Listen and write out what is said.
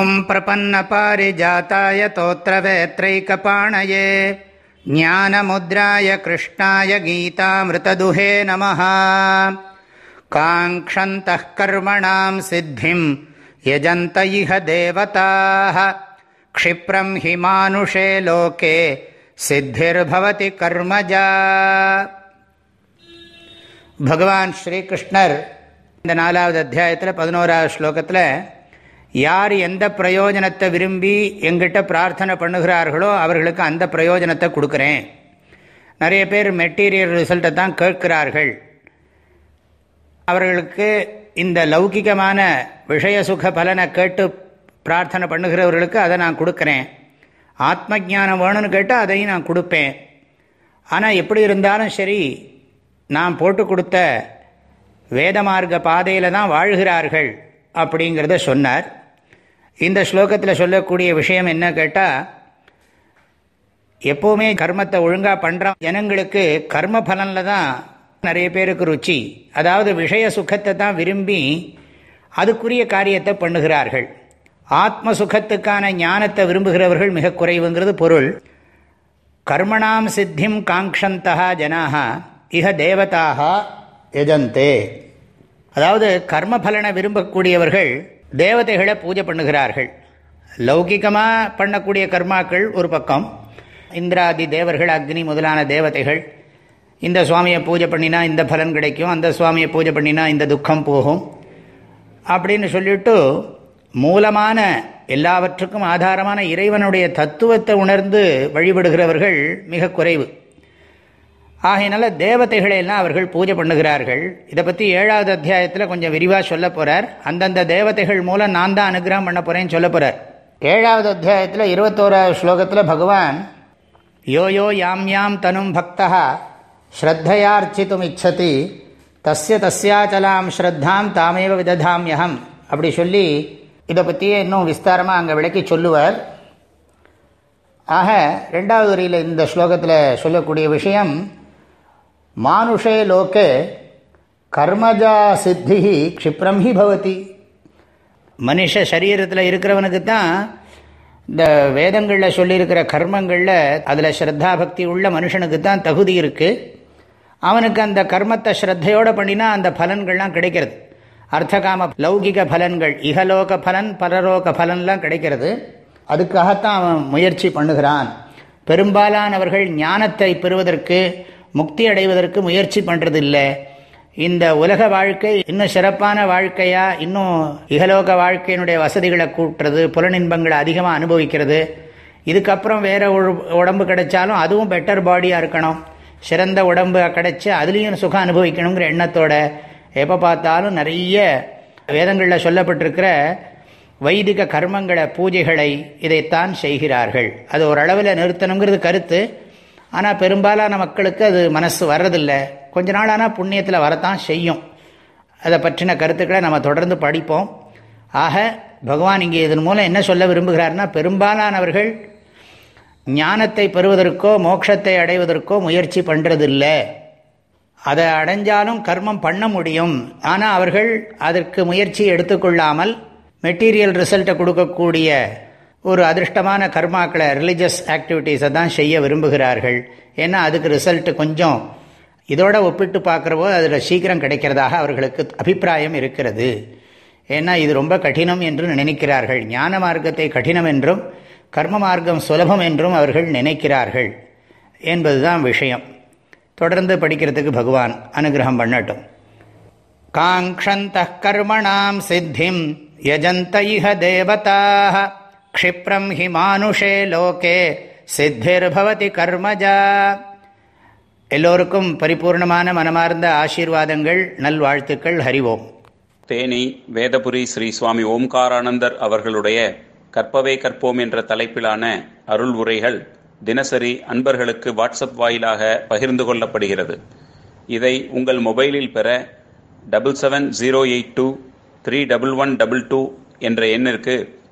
ॐ प्रपन्नपारिजाताय तोत्रवेत्रैकपाणये ज्ञानमुद्राय कृष्णाय गीतामृतदुहे नमः काङ्क्षन्तः कर्मणां सिद्धिं यजन्त इह देवताः क्षिप्रं हि मानुषे लोके சித்திர்பவதி கர்மஜா பகவான் ஸ்ரீகிருஷ்ணர் இந்த நாலாவது அத்தியாயத்தில் பதினோராவது ஸ்லோகத்தில் யார் எந்த பிரயோஜனத்தை விரும்பி எங்கிட்ட பிரார்த்தனை பண்ணுகிறார்களோ அவர்களுக்கு அந்த பிரயோஜனத்தை கொடுக்குறேன். நிறைய பேர் மெட்டீரியல் ரிசல்ட்டை தான் கேட்கிறார்கள். அவர்களுக்கு இந்த லௌகிகமான விஷய சுக பலனை கேட்டு பிரார்த்தனை பண்ணுகிறவர்களுக்கு அதை நான் கொடுக்குறேன். ஆத்ம ஜானம் வேணும்னு கேட்டால் அதையும் நான் கொடுப்பேன். ஆனால் எப்படி இருந்தாலும் சரி நான் போட்டு கொடுத்த வேத மார்க்க பாதையில் தான் வாழ்கிறார்கள் அப்படிங்கிறத சொன்னார். இந்த ஸ்லோகத்தில் சொல்லக்கூடிய விஷயம் என்ன கேட்டால் எப்போவுமே கர்மத்தை ஒழுங்காக பண்ணுற ஜனங்களுக்கு கர்ம பலனில் தான் நிறைய பேருக்கு ருச்சி. அதாவது விஷய சுகத்தை தான் விரும்பி அதுக்குரிய காரியத்தை பண்ணுகிறார்கள். ஆத்ம சுகத்துக்கான ஞானத்தை விரும்புகிறவர்கள் மிக குறைவுங்கிறது பொருள். கர்மணாம் சித்திம் காங்ஷந்தா ஜனாக இக தேவதாக எஜந்தே அதாவது கர்ம பலனை விரும்பக்கூடியவர்கள் தேவதைகளை பூஜை பண்ணுகிறார்கள். லௌகிகமாக பண்ணக்கூடிய கர்மாக்கள் ஒரு பக்கம். இந்திராதி தேவர்கள் அக்னி முதலான தேவதைகள். இந்த சுவாமியை பூஜை பண்ணினா இந்த பலன் கிடைக்கும் அந்த சுவாமியை பூஜை பண்ணினா இந்த துக்கம் போகும். அப்படின்னு சொல்லிட்டு மூலமான எல்லாவற்றுக்கும் ஆதாரமான இறைவனுடைய தத்துவத்தை உணர்ந்து வழிபடுகிறவர்கள் மிக குறைவு. ஆகையினால தேவதைகளை எல்லாம் அவர்கள் பூஜை பண்ணுகிறார்கள். இதை பற்றி ஏழாவது அத்தியாயத்தில் கொஞ்சம் விரிவாக சொல்ல போகிறார் அந்தந்த தேவதைகள் மூலம் நான் தான் அனுகிரகம் பண்ண போகிறேன்னு சொல்ல போகிறார் ஏழாவது அத்தியாயத்தில் இருபத்தோராவது ஸ்லோகத்தில் பகவான் யோ யோ யாம் யாம் தனும் பக்தா ஸ்ரத்தையார்ச்சித்தும் இச்சதி தஸ்ய தஸ்யாச்சலாம் ஸ்ரத்தாம் தாமேவ விததாம்யகம் அப்படி சொல்லி இதை பற்றியே இன்னும் விஸ்தாரமாக அங்கே விளக்கி சொல்லுவார். ஆக ரெண்டாவது வரியில் இந்த ஸ்லோகத்தில் சொல்லக்கூடிய விஷயம் மானுஷே லோக்கே கர்மஜா சித்தி க்ஷிப்ரம் ஹி பவதி மனுஷ சரீரத்தில் இருக்கிறவனுக்கு தான் இந்த வேதங்களில் சொல்லியிருக்கிற கர்மங்களில் அதில் ஸ்ரத்தா பக்தி உள்ள மனுஷனுக்கு தான் தகுதி இருக்குது அவனுக்கு அந்த கர்மத்தை ஸ்ரத்தையோடு பண்ணினா அந்த பலன்கள்லாம் கிடைக்கிறது. அர்த்தகாம லௌகிக பலன்கள் இகலோக பலன் பரலோக பலன்லாம் கிடைக்கிறது. அதுக்காகத்தான் அவன் முயற்சி பண்ணுகிறான். பெரும்பாலானவர்கள் ஞானத்தை பெறுவதற்கு முக்தி அடைவதற்கு முயற்சி பண்ணுறதில்லை இந்த உலக வாழ்க்கை இன்னும் சிறப்பான வாழ்க்கையாக இன்னும் இகலோக வாழ்க்கையினுடைய வசதிகளை கூட்டுறது புலனின்பங்களை அதிகமாக அனுபவிக்கிறது. இதுக்கப்புறம் வேறு உடம்பு கிடைச்சாலும் அதுவும் பெட்டர் பாடியாக இருக்கணும். சிறந்த உடம்பு கிடைச்சி அதுலேயும் சுகம் அனுபவிக்கணுங்கிற எண்ணத்தோட எப்போ பார்த்தாலும் நிறைய வேதங்களில் சொல்லப்பட்டிருக்கிற வைதிக கர்மங்களை பூஜைகளை இதைத்தான் செய்கிறார்கள். அது ஓரளவில் நிறுத்தணுங்கிறது கருத்து. ஆனால் பெரும்பாலான மக்களுக்கு அது மனசு வர்றதில்லை. கொஞ்ச நாள் ஆனால் புண்ணியத்தில் வரத்தான் செய்யும். அதை பற்றின கருத்துக்களை நம்ம தொடர்ந்து படிப்போம். ஆக பகவான் இங்கே இதன் மூலம் என்ன சொல்ல விரும்புகிறார்னா பெரும்பாலானவர்கள் ஞானத்தை பெறுவதற்கோ மோட்சத்தை அடைவதற்கோ முயற்சி பண்ணுறதில்லை அதை அடைஞ்சாலும் கர்மம் பண்ண முடியும். ஆனால் அவர்கள் அதற்கு முயற்சி எடுத்துக்கொள்ளாமல் மெட்டீரியல் ரிசல்ட்டை கொடுக்கக்கூடிய ஒரு அதிர்ஷ்டமான கர்மாக்களை ரிலிஜியஸ் ஆக்டிவிட்டீஸை தான் செய்ய விரும்புகிறார்கள். ஏன்னா அதுக்கு ரிசல்ட்டு கொஞ்சம் இதோட ஒப்பிட்டு பார்க்குறவோ அதில் சீக்கிரம் கிடைக்கிறதாக அவர்களுக்கு அபிப்பிராயம் இருக்கிறது. ஏன்னா இது ரொம்ப கடினம் என்று நினைக்கிறார்கள். ஞான மார்க்கத்தை கடினம் என்றும் கர்ம மார்க்கம் சுலபம் என்றும் அவர்கள் நினைக்கிறார்கள் என்பதுதான் விஷயம். தொடர்ந்து படிக்கிறதுக்கு பகவான் அனுகிரகம் பண்ணட்டும். காங்ஷந்த கர்மணாம் சித்திம் யஜந்த இஹ தேவதாக க்ஷிப்ரம் ஹி மானுஷே லோகே சித்திர்பவதி கர்மஜா. எல்லோருக்கும் பரிபூர்ணமான மனமார்ந்த ஆசீர்வாதங்கள் நல்வாழ்த்துக்கள் ஹரிவோம். தேனி வேதபுரி ஸ்ரீ சுவாமி ஓம்காரானந்தர் அவர்களுடைய கற்பவே கற்போம் என்ற தலைப்பிலான அருள் உரைகள் தினசரி அன்பர்களுக்கு வாட்ஸ்அப் வாயிலாக பகிர்ந்து கொள்ளப்படுகிறது. இதை உங்கள் மொபைலில் பெற double seven zero eight two three double one double two என்ற எண்ணிற்கு